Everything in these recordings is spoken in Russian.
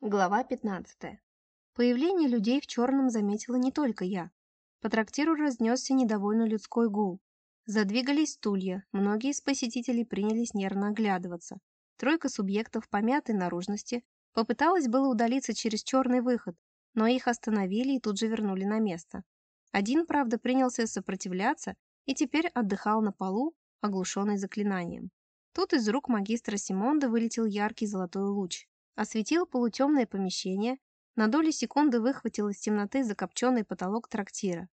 Глава 15. Появление людей в черном заметила не только я. По трактиру разнесся недовольно людской гул. Задвигались стулья, многие из посетителей принялись нервно оглядываться. Тройка субъектов помятой наружности попыталась было удалиться через черный выход, но их остановили и тут же вернули на место. Один, правда, принялся сопротивляться и теперь отдыхал на полу, оглушенный заклинанием. Тут из рук магистра Симонда вылетел яркий золотой луч осветил полутемное помещение, на доли секунды выхватил из темноты закопченный потолок трактира.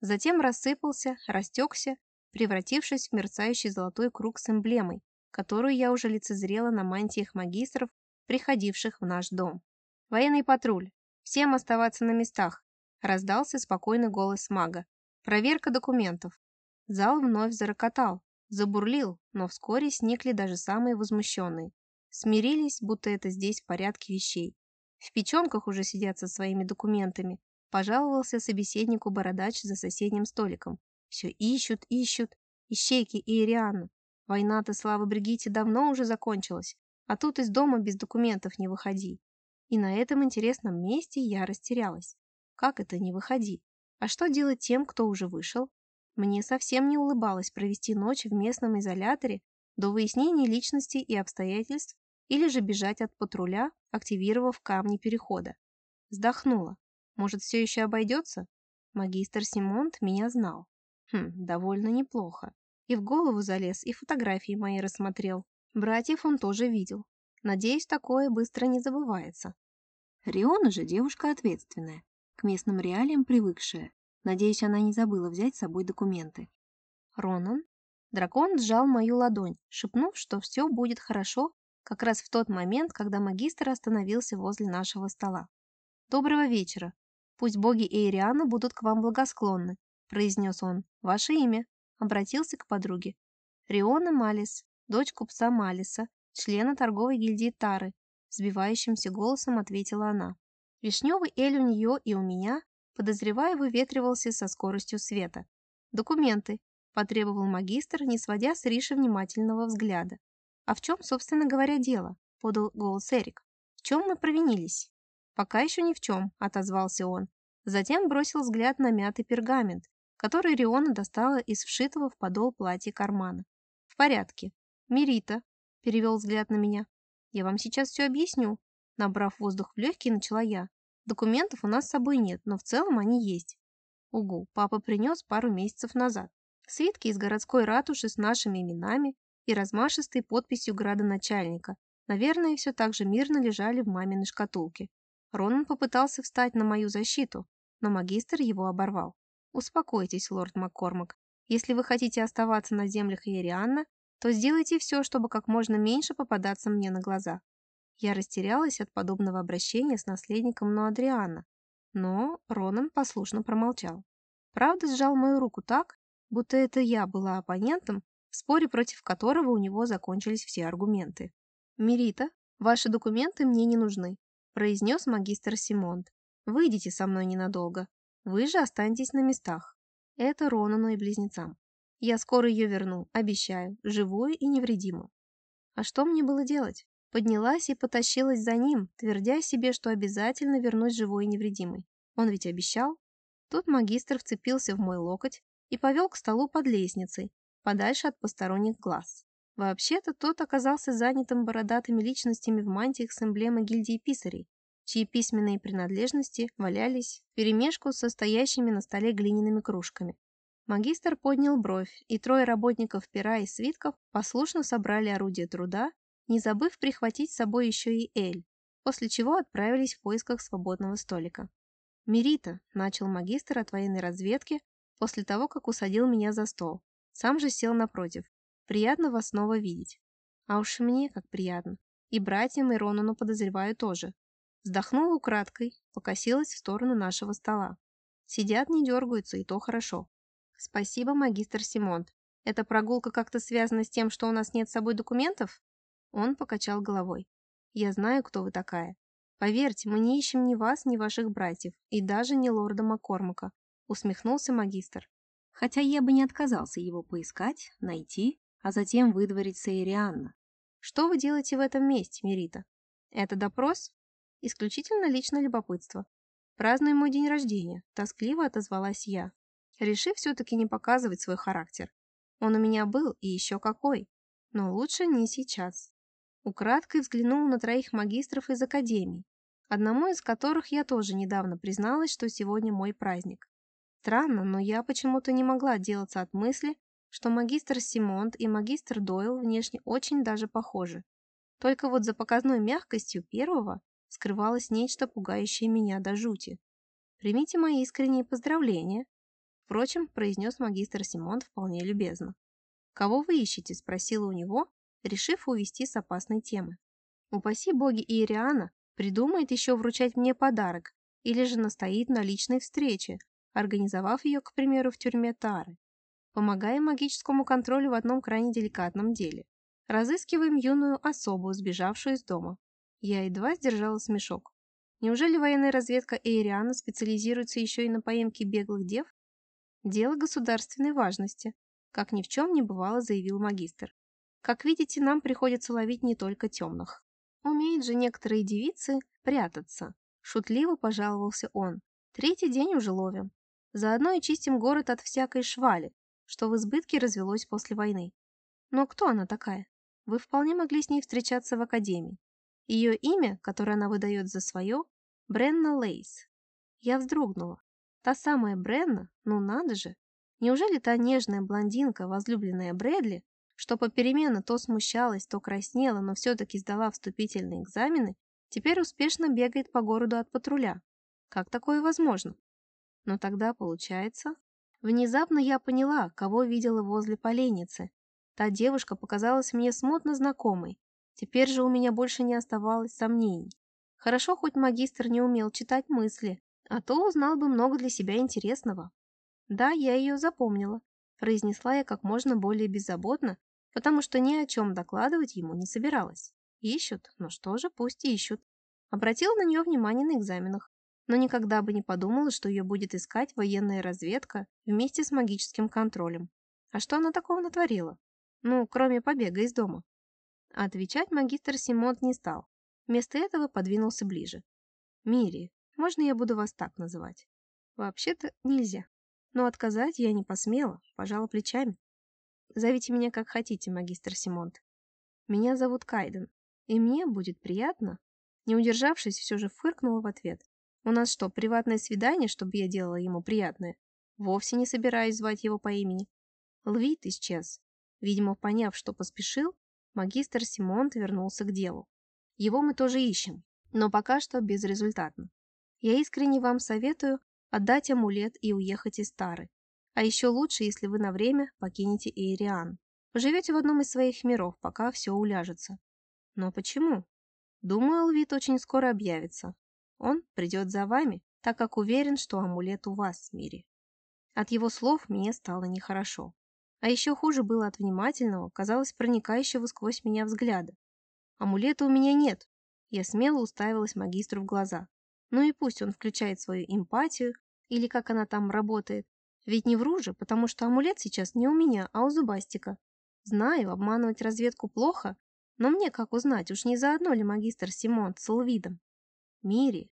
Затем рассыпался, растекся, превратившись в мерцающий золотой круг с эмблемой, которую я уже лицезрела на мантиях магистров, приходивших в наш дом. «Военный патруль! Всем оставаться на местах!» – раздался спокойный голос мага. «Проверка документов!» Зал вновь зарокотал, забурлил, но вскоре сникли даже самые возмущенные. Смирились, будто это здесь в порядке вещей. В печенках уже сидят со своими документами. Пожаловался собеседнику бородач за соседним столиком. Все ищут, ищут. Ищейки и Ирианна. Война-то, слава Бригитте, давно уже закончилась. А тут из дома без документов не выходи. И на этом интересном месте я растерялась. Как это не выходи? А что делать тем, кто уже вышел? Мне совсем не улыбалось провести ночь в местном изоляторе до выяснения личности и обстоятельств или же бежать от патруля, активировав камни перехода. Вздохнула. Может, все еще обойдется? Магистр Симонт меня знал. Хм, довольно неплохо. И в голову залез, и фотографии мои рассмотрел. Братьев он тоже видел. Надеюсь, такое быстро не забывается. Риона же девушка ответственная, к местным реалиям привыкшая. Надеюсь, она не забыла взять с собой документы. Ронан? Дракон сжал мою ладонь, шепнув, что все будет хорошо как раз в тот момент, когда магистр остановился возле нашего стола. «Доброго вечера. Пусть боги Эйриана будут к вам благосклонны», произнес он. «Ваше имя?» Обратился к подруге. «Риона Малис, дочь купца Малиса, члена торговой гильдии Тары», сбивающимся голосом ответила она. Вишневый эль у нее и у меня, подозревая, выветривался со скоростью света. «Документы», – потребовал магистр, не сводя с Риши внимательного взгляда. «А в чем, собственно говоря, дело?» – подал голос Эрик. «В чем мы провинились?» «Пока еще ни в чем», – отозвался он. Затем бросил взгляд на мятый пергамент, который Риона достала из вшитого в подол платья кармана. «В порядке. Мирита», – перевел взгляд на меня. «Я вам сейчас все объясню». Набрав воздух в легкие, начала я. «Документов у нас с собой нет, но в целом они есть». Угу, папа принес пару месяцев назад. Свитки из городской ратуши с нашими именами, и размашистой подписью градоначальника. Наверное, все так же мирно лежали в маминой шкатулке. Ронан попытался встать на мою защиту, но магистр его оборвал. «Успокойтесь, лорд Маккормак. Если вы хотите оставаться на землях Иерианна, то сделайте все, чтобы как можно меньше попадаться мне на глаза». Я растерялась от подобного обращения с наследником Нуадриана, но Ронан послушно промолчал. Правда, сжал мою руку так, будто это я была оппонентом, споре против которого у него закончились все аргументы. «Мерита, ваши документы мне не нужны», – произнес магистр Симонт. «Выйдите со мной ненадолго. Вы же останетесь на местах. Это Ронану и близнецам. Я скоро ее верну, обещаю, живую и невредимую». А что мне было делать? Поднялась и потащилась за ним, твердя себе, что обязательно вернусь живой и невредимой. Он ведь обещал. Тут магистр вцепился в мой локоть и повел к столу под лестницей, подальше от посторонних глаз. Вообще-то тот оказался занятым бородатыми личностями в мантиях с эмблемой гильдии писарей, чьи письменные принадлежности валялись вперемешку с состоящими на столе глиняными кружками. Магистр поднял бровь, и трое работников пера и свитков послушно собрали орудие труда, не забыв прихватить с собой еще и Эль, после чего отправились в поисках свободного столика. «Мерита», — начал магистр от военной разведки после того, как усадил меня за стол. Сам же сел напротив. Приятно вас снова видеть. А уж мне как приятно. И братьям, и Ронану подозреваю тоже. Вздохнула украдкой, покосилась в сторону нашего стола. Сидят, не дергаются, и то хорошо. Спасибо, магистр Симонт. Эта прогулка как-то связана с тем, что у нас нет с собой документов? Он покачал головой. Я знаю, кто вы такая. Поверьте, мы не ищем ни вас, ни ваших братьев, и даже не лорда Маккормака, усмехнулся магистр хотя я бы не отказался его поискать, найти, а затем выдворить Сейрианна. Что вы делаете в этом месте, Мерита? Это допрос? Исключительно личное любопытство. Празднуй мой день рождения, тоскливо отозвалась я, решив все-таки не показывать свой характер. Он у меня был и еще какой, но лучше не сейчас. Украдкой взглянул на троих магистров из академии, одному из которых я тоже недавно призналась, что сегодня мой праздник. Странно, но я почему-то не могла отделаться от мысли, что магистр Симонт и магистр Дойл внешне очень даже похожи. Только вот за показной мягкостью первого скрывалось нечто пугающее меня до жути. «Примите мои искренние поздравления», впрочем, произнес магистр Симонт вполне любезно. «Кого вы ищете?» – спросила у него, решив увести с опасной темы. Упаси боги Иериана придумает еще вручать мне подарок или же настоит на личной встрече, организовав ее, к примеру, в тюрьме Тары. Помогаем магическому контролю в одном крайне деликатном деле. Разыскиваем юную особу, сбежавшую из дома. Я едва сдержала смешок. Неужели военная разведка Эйриана специализируется еще и на поимке беглых дев? Дело государственной важности, как ни в чем не бывало, заявил магистр. Как видите, нам приходится ловить не только темных. Умеют же некоторые девицы прятаться. Шутливо пожаловался он. Третий день уже ловим. Заодно и чистим город от всякой швали, что в избытке развелось после войны. Но кто она такая? Вы вполне могли с ней встречаться в академии. Ее имя, которое она выдает за свое, Бренна Лейс. Я вздрогнула. Та самая Бренна? Ну надо же! Неужели та нежная блондинка, возлюбленная Брэдли, что попеременно то смущалась, то краснела, но все-таки сдала вступительные экзамены, теперь успешно бегает по городу от патруля. Как такое возможно? Но тогда получается... Внезапно я поняла, кого видела возле поленницы. Та девушка показалась мне смутно знакомой. Теперь же у меня больше не оставалось сомнений. Хорошо, хоть магистр не умел читать мысли, а то узнал бы много для себя интересного. Да, я ее запомнила, произнесла я как можно более беззаботно, потому что ни о чем докладывать ему не собиралась. Ищут, ну что же, пусть ищут. Обратила на нее внимание на экзаменах, но никогда бы не подумала, что ее будет искать военная разведка вместе с магическим контролем. А что она такого натворила? Ну, кроме побега из дома. отвечать магистр Симонт не стал. Вместо этого подвинулся ближе. «Мири, можно я буду вас так называть?» «Вообще-то нельзя. Но отказать я не посмела, пожала плечами. Зовите меня как хотите, магистр Симонт. Меня зовут Кайден, и мне будет приятно. Не удержавшись, все же фыркнула в ответ. У нас что, приватное свидание, чтобы я делала ему приятное? Вовсе не собираюсь звать его по имени. Лвит исчез. Видимо, поняв, что поспешил, магистр Симонт вернулся к делу. Его мы тоже ищем, но пока что безрезультатно. Я искренне вам советую отдать амулет и уехать из Тары. А еще лучше, если вы на время покинете Эйриан. Поживете в одном из своих миров, пока все уляжется. Но почему? Думаю, Лвит очень скоро объявится. Он придет за вами, так как уверен, что амулет у вас в мире. От его слов мне стало нехорошо. А еще хуже было от внимательного, казалось, проникающего сквозь меня взгляда. Амулета у меня нет. Я смело уставилась магистру в глаза. Ну и пусть он включает свою эмпатию, или как она там работает, ведь не вру же, потому что амулет сейчас не у меня, а у Зубастика. Знаю, обманывать разведку плохо, но мне как узнать, уж не заодно ли магистр Симон с Лвидом? Мири.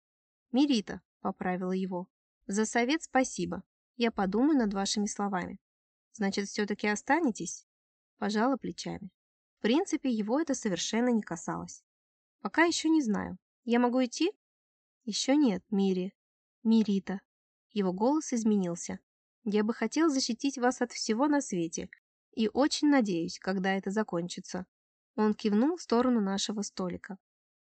Мирита, поправила его. За совет спасибо. Я подумаю над вашими словами. Значит, все-таки останетесь? Пожала плечами. В принципе, его это совершенно не касалось. Пока еще не знаю. Я могу идти? Еще нет, Мири. Мирита. Его голос изменился. Я бы хотел защитить вас от всего на свете и очень надеюсь, когда это закончится. Он кивнул в сторону нашего столика.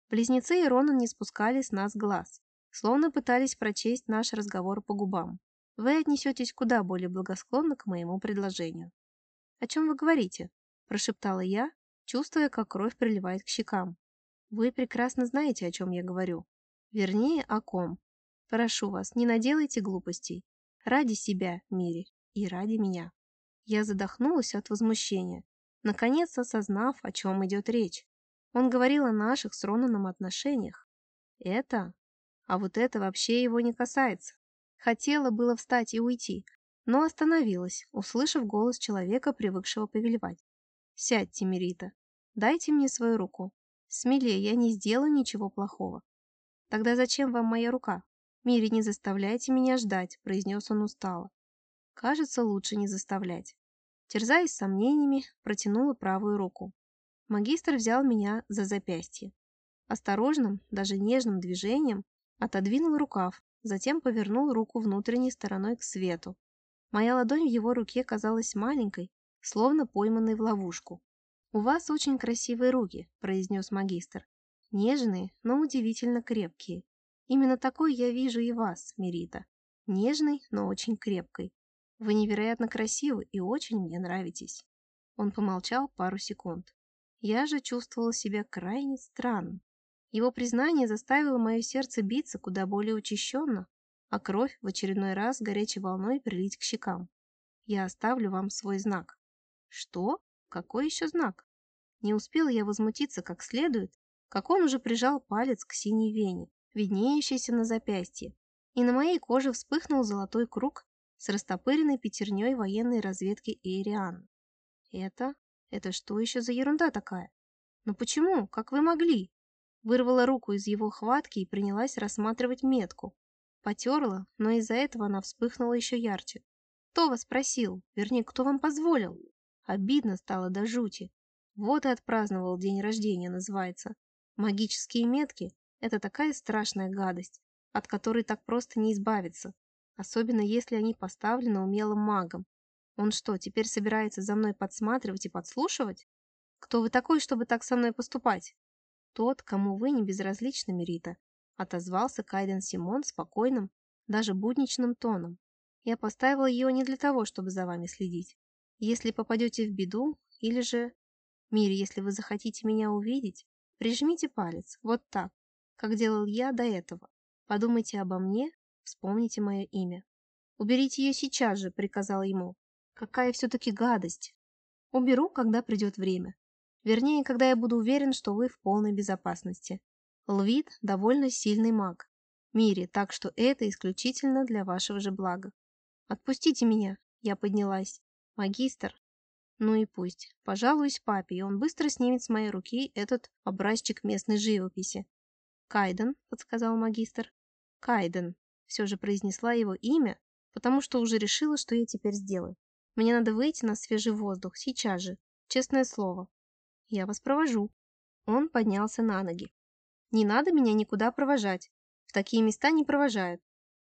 Близнецы и Ронан не спускали с нас глаз, словно пытались прочесть наш разговор по губам. Вы отнесетесь куда более благосклонно к моему предложению. «О чем вы говорите?» – прошептала я, чувствуя, как кровь приливает к щекам. «Вы прекрасно знаете, о чем я говорю. Вернее, о ком. Прошу вас, не наделайте глупостей. Ради себя, Мири, и ради меня. Я задохнулась от возмущения, наконец осознав, о чем идет речь. Он говорил о наших с Ронаном отношениях. Это? А вот это вообще его не касается. Хотела было встать и уйти, но остановилась, услышав голос человека, привыкшего повелевать. «Сядьте, Мерита. Дайте мне свою руку. Смелее, я не сделаю ничего плохого». Тогда зачем вам моя рука? Мири, не заставляйте меня ждать, произнес он устало. Кажется, лучше не заставлять. Терзаясь сомнениями, протянула правую руку. Магистр взял меня за запястье. Осторожным, даже нежным движением отодвинул рукав, затем повернул руку внутренней стороной к свету. Моя ладонь в его руке казалась маленькой, словно пойманной в ловушку. «У вас очень красивые руки», – произнес магистр. «Нежные, но удивительно крепкие. Именно такой я вижу и вас, Мерита. Нежной, но очень крепкой. Вы невероятно красивы и очень мне нравитесь». Он помолчал пару секунд. Я же чувствовала себя крайне странно. Его признание заставило мое сердце биться куда более учащенно, а кровь в очередной раз горячей волной прилить к щекам. Я оставлю вам свой знак. Что? Какой еще знак? Не успел я возмутиться как следует, как он уже прижал палец к синей вене, виднеющейся на запястье, и на моей коже вспыхнул золотой круг с растопыренной пятерней военной разведки Эйриан. Это... это что еще за ерунда такая? Но почему? Как вы могли? Вырвала руку из его хватки и принялась рассматривать метку. Потерла, но из-за этого она вспыхнула еще ярче. Кто вас просил? Вернее, кто вам позволил? Обидно стало до жути. Вот и отпраздновал день рождения, называется. Магические метки – это такая страшная гадость, от которой так просто не избавиться. Особенно если они поставлены умелым магом. Он что, теперь собирается за мной подсматривать и подслушивать? Кто вы такой, чтобы так со мной поступать? «Тот, кому вы не безразличны, Мерита», — отозвался Кайден Симон спокойным, даже будничным тоном. «Я поставил ее не для того, чтобы за вами следить. Если попадете в беду, или же... Мир, если вы захотите меня увидеть, прижмите палец, вот так, как делал я до этого. Подумайте обо мне, вспомните мое имя. Уберите ее сейчас же, приказал ему. Какая все-таки гадость. Уберу, когда придет время. Вернее, когда я буду уверен, что вы в полной безопасности. Лвид – довольно сильный маг. Мире, так что это исключительно для вашего же блага. Отпустите меня, я поднялась. Магистр. Ну и пусть. Пожалуюсь папе, и он быстро снимет с моей руки этот образчик местной живописи. Кайден, подсказал магистр. Кайден. Все же произнесла его имя, потому что уже решила, что я теперь сделаю. Мне надо выйти на свежий воздух, сейчас же. Честное слово. Я вас провожу. Он поднялся на ноги. Не надо меня никуда провожать. В такие места не провожают.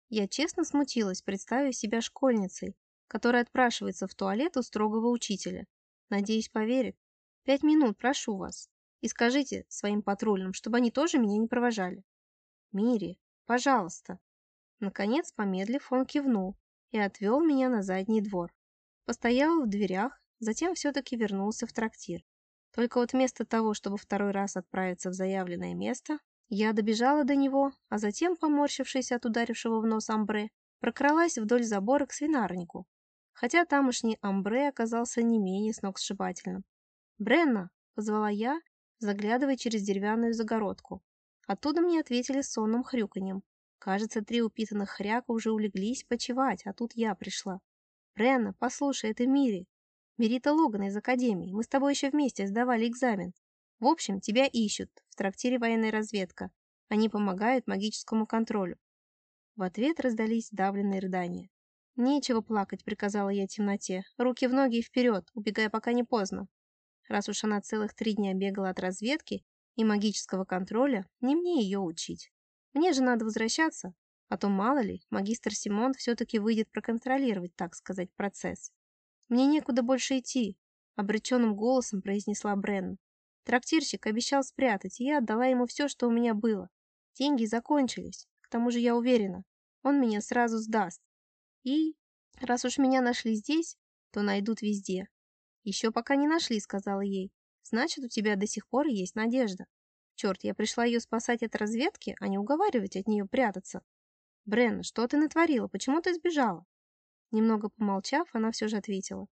Я честно смутилась, представив себя школьницей, которая отпрашивается в туалет у строгого учителя. Надеюсь, поверит. Пять минут, прошу вас. И скажите своим патрульным, чтобы они тоже меня не провожали. Мири, пожалуйста. Наконец, помедлив, он кивнул и отвел меня на задний двор. Постоял в дверях, затем все-таки вернулся в трактир. Только вот вместо того, чтобы второй раз отправиться в заявленное место, я добежала до него, а затем, поморщившись от ударившего в нос амбре, прокралась вдоль забора к свинарнику. Хотя тамошний амбре оказался не менее сногсшибательным. «Бренна!» — позвала я, заглядывая через деревянную загородку. Оттуда мне ответили сонным хрюканьем. Кажется, три упитанных хряка уже улеглись почевать, а тут я пришла. «Бренна, послушай, это Мири. Мерита Логан из Академии. Мы с тобой еще вместе сдавали экзамен. В общем, тебя ищут. В трактире военная разведка. Они помогают магическому контролю. В ответ раздались давленные рыдания. «Нечего плакать», — приказала я темноте. «Руки в ноги и вперед, убегая пока не поздно». Раз уж она целых три дня бегала от разведки и магического контроля, не мне ее учить. Мне же надо возвращаться, а то, мало ли, магистр Симон все-таки выйдет проконтролировать, так сказать, процесс. «Мне некуда больше идти», — обреченным голосом произнесла Бренн. Трактирщик обещал спрятать, и я отдала ему все, что у меня было. Деньги закончились. К тому же я уверена, он меня сразу сдаст. И, раз уж меня нашли здесь, то найдут везде. Еще пока не нашли, сказала ей. Значит, у тебя до сих пор есть надежда. Черт, я пришла ее спасать от разведки, а не уговаривать от нее прятаться. Бренна, что ты натворила? Почему ты сбежала? Немного помолчав, она все же ответила.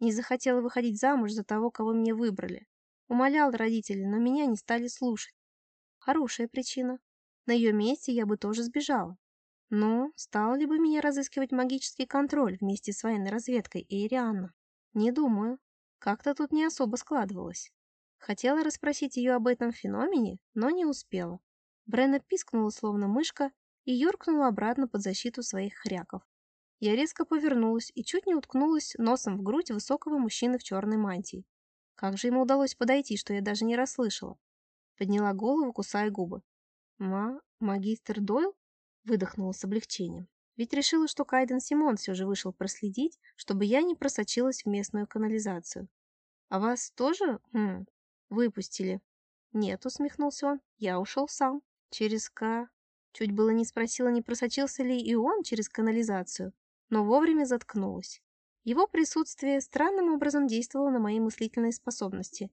Не захотела выходить замуж за того, кого мне выбрали. Умолял родителей, но меня не стали слушать. Хорошая причина. На ее месте я бы тоже сбежала. Но стал ли бы меня разыскивать магический контроль вместе с военной разведкой Эйрианна? Не думаю. Как-то тут не особо складывалось. Хотела расспросить ее об этом феномене, но не успела. Бренна пискнула, словно мышка, и юркнула обратно под защиту своих хряков. Я резко повернулась и чуть не уткнулась носом в грудь высокого мужчины в черной мантии. Как же ему удалось подойти, что я даже не расслышала? Подняла голову, кусая губы. «Ма... магистр Дойл?» Выдохнула с облегчением. Ведь решила, что Кайден Симон все же вышел проследить, чтобы я не просочилась в местную канализацию. «А вас тоже... Хм, выпустили?» «Нет», — усмехнулся он, — «я ушел сам. Через К...» Чуть было не спросила, не просочился ли и он через канализацию, но вовремя заткнулась. Его присутствие странным образом действовало на мои мыслительные способности.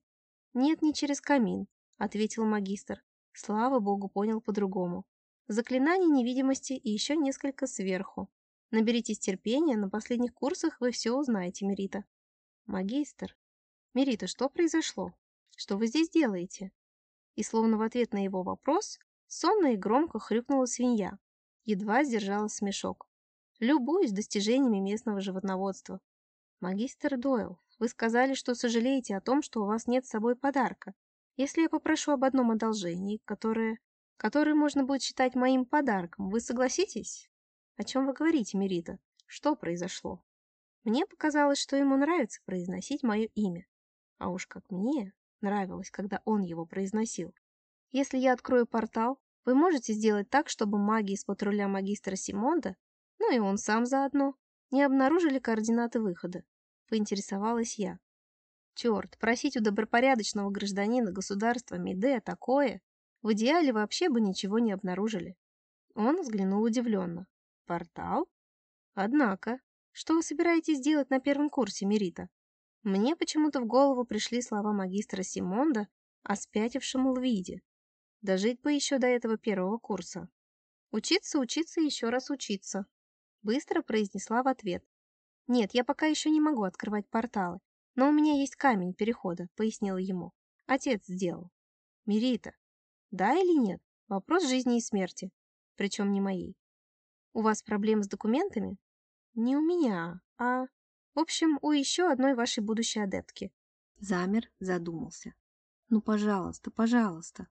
«Нет, не через камин», — ответил магистр. Слава богу, понял по-другому. Заклинание невидимости и еще несколько сверху. Наберитесь терпения, на последних курсах вы все узнаете, Мерита. Магистр. Мерита, что произошло? Что вы здесь делаете? И словно в ответ на его вопрос, сонно и громко хрюкнула свинья. Едва сдержала смешок. Любуюсь достижениями местного животноводства. Магистр Дойл, вы сказали, что сожалеете о том, что у вас нет с собой подарка. Если я попрошу об одном одолжении, которое... которое можно будет считать моим подарком, вы согласитесь? О чем вы говорите, Мерита? Что произошло? Мне показалось, что ему нравится произносить мое имя. А уж как мне нравилось, когда он его произносил. Если я открою портал, вы можете сделать так, чтобы маги из патруля магистра Симонда ну и он сам заодно, не обнаружили координаты выхода. Поинтересовалась я. Черт, просить у добропорядочного гражданина государства Миде такое, в идеале вообще бы ничего не обнаружили. Он взглянул удивленно. Портал? Однако, что вы собираетесь делать на первом курсе, Мерита? Мне почему-то в голову пришли слова магистра Симонда о спятившем Лвиде. Дожить бы еще до этого первого курса. Учиться, учиться и еще раз учиться. Быстро произнесла в ответ. «Нет, я пока еще не могу открывать порталы, но у меня есть камень перехода», — пояснила ему. Отец сделал. «Мирита, да или нет? Вопрос жизни и смерти. Причем не моей. У вас проблемы с документами? Не у меня, а... В общем, у еще одной вашей будущей адептки. Замер, задумался. Ну, пожалуйста, пожалуйста.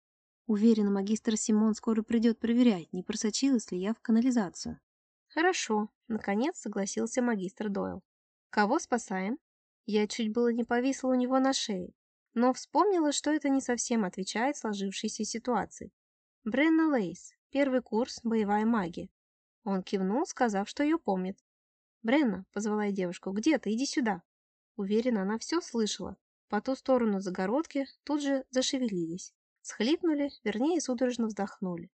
Уверена, магистр Симон скоро придет проверять, не просочилась ли я в канализацию. «Хорошо», — наконец согласился магистр Дойл. «Кого спасаем?» Я чуть было не повисла у него на шее, но вспомнила, что это не совсем отвечает сложившейся ситуации. Бренна Лейс, первый курс, боевая магия. Он кивнул, сказав, что ее помнит. «Бренна», — позвала я девушку, — «где ты? Иди сюда». Уверена, она все слышала. По ту сторону загородки тут же зашевелились. Схлипнули, вернее, судорожно вздохнули.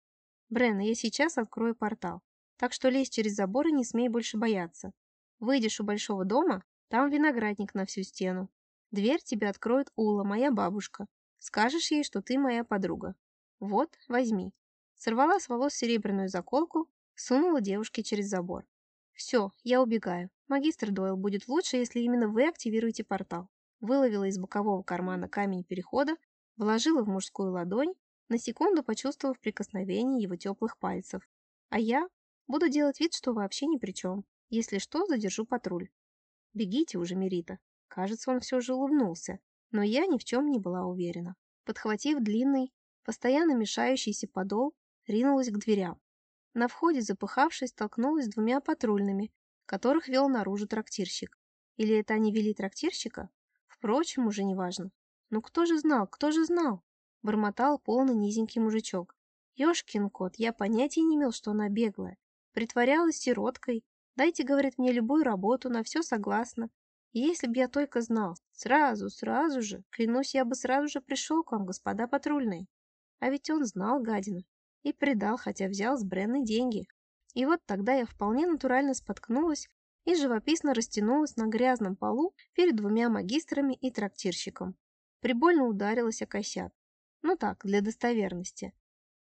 «Бренна, я сейчас открою портал. Так что лезь через забор и не смей больше бояться. Выйдешь у большого дома, там виноградник на всю стену. Дверь тебе откроет Ула, моя бабушка. Скажешь ей, что ты моя подруга. Вот, возьми. Сорвала с волос серебряную заколку, сунула девушке через забор. Все, я убегаю. Магистр Дойл, будет лучше, если именно вы активируете портал. Выловила из бокового кармана камень перехода, вложила в мужскую ладонь, на секунду почувствовав прикосновение его теплых пальцев. А я Буду делать вид, что вообще ни при чем. Если что, задержу патруль. Бегите уже, Мерита. Кажется, он все же улыбнулся, но я ни в чем не была уверена. Подхватив длинный, постоянно мешающийся подол, ринулась к дверям. На входе, запыхавшись, столкнулась с двумя патрульными, которых вел наружу трактирщик. Или это они вели трактирщика? Впрочем, уже не важно. Ну кто же знал, кто же знал? Бормотал полный низенький мужичок. Ёшкин кот, я понятия не имел, что она беглая. Притворялась сироткой. Дайте, говорит, мне любую работу, на все согласна. Если б я только знал, сразу, сразу же, клянусь, я бы сразу же пришел к вам, господа патрульные. А ведь он знал гадина и предал, хотя взял с Бренны деньги. И вот тогда я вполне натурально споткнулась и живописно растянулась на грязном полу перед двумя магистрами и трактирщиком. Прибольно ударилась о косяк. Ну так, для достоверности.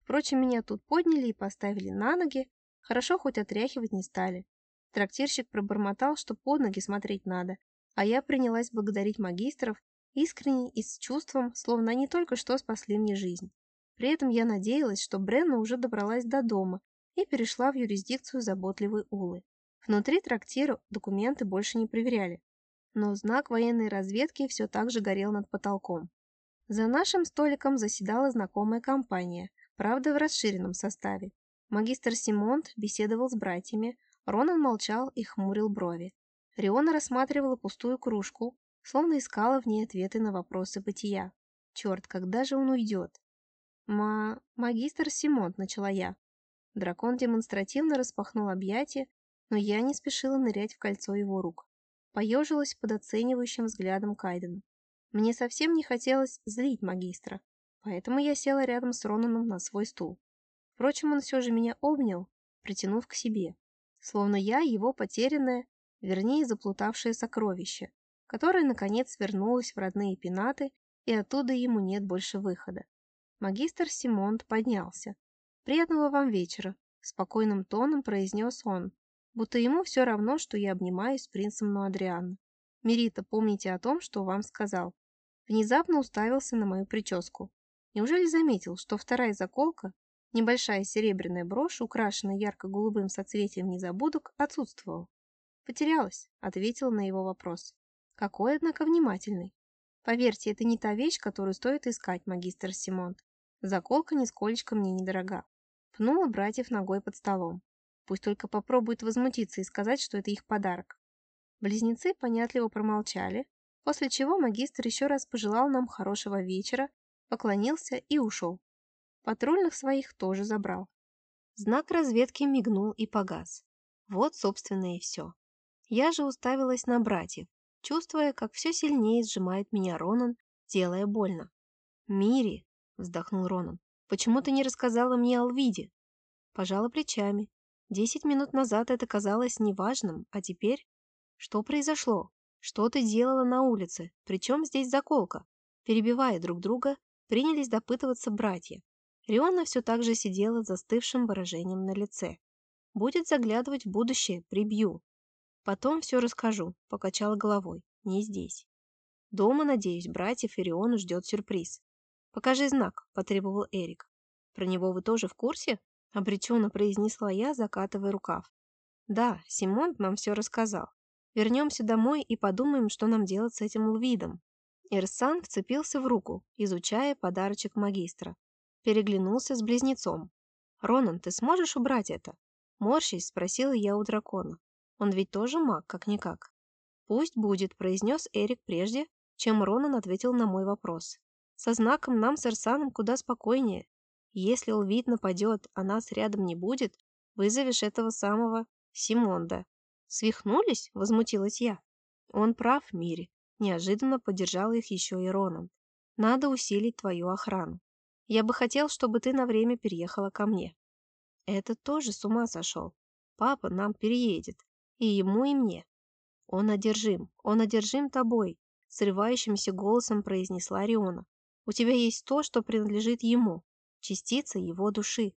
Впрочем, меня тут подняли и поставили на ноги, Хорошо, хоть отряхивать не стали. Трактирщик пробормотал, что под ноги смотреть надо, а я принялась благодарить магистров искренне и с чувством, словно они только что спасли мне жизнь. При этом я надеялась, что Бренна уже добралась до дома и перешла в юрисдикцию заботливой Улы. Внутри трактира документы больше не проверяли, но знак военной разведки все так же горел над потолком. За нашим столиком заседала знакомая компания, правда в расширенном составе. Магистр Симонт беседовал с братьями, Ронан молчал и хмурил брови. Риона рассматривала пустую кружку, словно искала в ней ответы на вопросы бытия. Черт, когда же он уйдет? Ма... магистр Симонт, начала я. Дракон демонстративно распахнул объятия, но я не спешила нырять в кольцо его рук. Поежилась под оценивающим взглядом Кайдена. Мне совсем не хотелось злить магистра, поэтому я села рядом с Ронаном на свой стул. Впрочем, он все же меня обнял, притянув к себе, словно я его потерянное, вернее, заплутавшее сокровище, которое, наконец, вернулось в родные пенаты, и оттуда ему нет больше выхода. Магистр Симонт поднялся. «Приятного вам вечера», — спокойным тоном произнес он, будто ему все равно, что я обнимаюсь с принцем Нуадриана. «Мерита, помните о том, что вам сказал». Внезапно уставился на мою прическу. Неужели заметил, что вторая заколка, небольшая серебряная брошь, украшенная ярко-голубым соцветием незабудок, отсутствовала? «Потерялась», — ответила на его вопрос. «Какой, однако, внимательный. Поверьте, это не та вещь, которую стоит искать, магистр Симонт. Заколка нисколечко мне недорога. Пнула братьев ногой под столом. Пусть только попробуют возмутиться и сказать, что это их подарок. Близнецы понятливо промолчали, после чего магистр еще раз пожелал нам хорошего вечера, поклонился и ушел. Патрульных своих тоже забрал. Знак разведки мигнул и погас. Вот, собственно, и все. Я же уставилась на братьев, чувствуя, как все сильнее сжимает меня Ронан, делая больно. «Мири», — вздохнул Ронан, — «почему ты не рассказала мне о Лвиде?» Пожала плечами. Десять минут назад это казалось неважным, а теперь... Что произошло? Что ты делала на улице? Причем здесь заколка? Перебивая друг друга, принялись допытываться братья. Риона все так же сидела с застывшим выражением на лице. Будет заглядывать в будущее, прибью. Потом все расскажу, покачала головой. Не здесь. Дома, надеюсь, братьев Ириону ждет сюрприз. Покажи знак, потребовал Эрик. Про него вы тоже в курсе? Обреченно произнесла я, закатывая рукав. Да, Симон нам все рассказал. Вернемся домой и подумаем, что нам делать с этим лвидом. Ирсан вцепился в руку, изучая подарочек магистра. Переглянулся с близнецом. «Ронан, ты сможешь убрать это?» Морщись, спросила я у дракона. Он ведь тоже маг, как-никак. «Пусть будет», — произнес Эрик прежде, чем Ронан ответил на мой вопрос. «Со знаком нам с Эрсаном куда спокойнее. Если Лвид нападет, а нас рядом не будет, вызовешь этого самого Симонда». «Свихнулись?» — возмутилась я. «Он прав, Мири», — неожиданно поддержал их еще и Ронан. «Надо усилить твою охрану. Я бы хотел, чтобы ты на время переехала ко мне». «Это тоже с ума сошел. Папа нам переедет. И ему, и мне. Он одержим, он одержим тобой, срывающимся голосом произнесла Риона. У тебя есть то, что принадлежит ему, частица его души.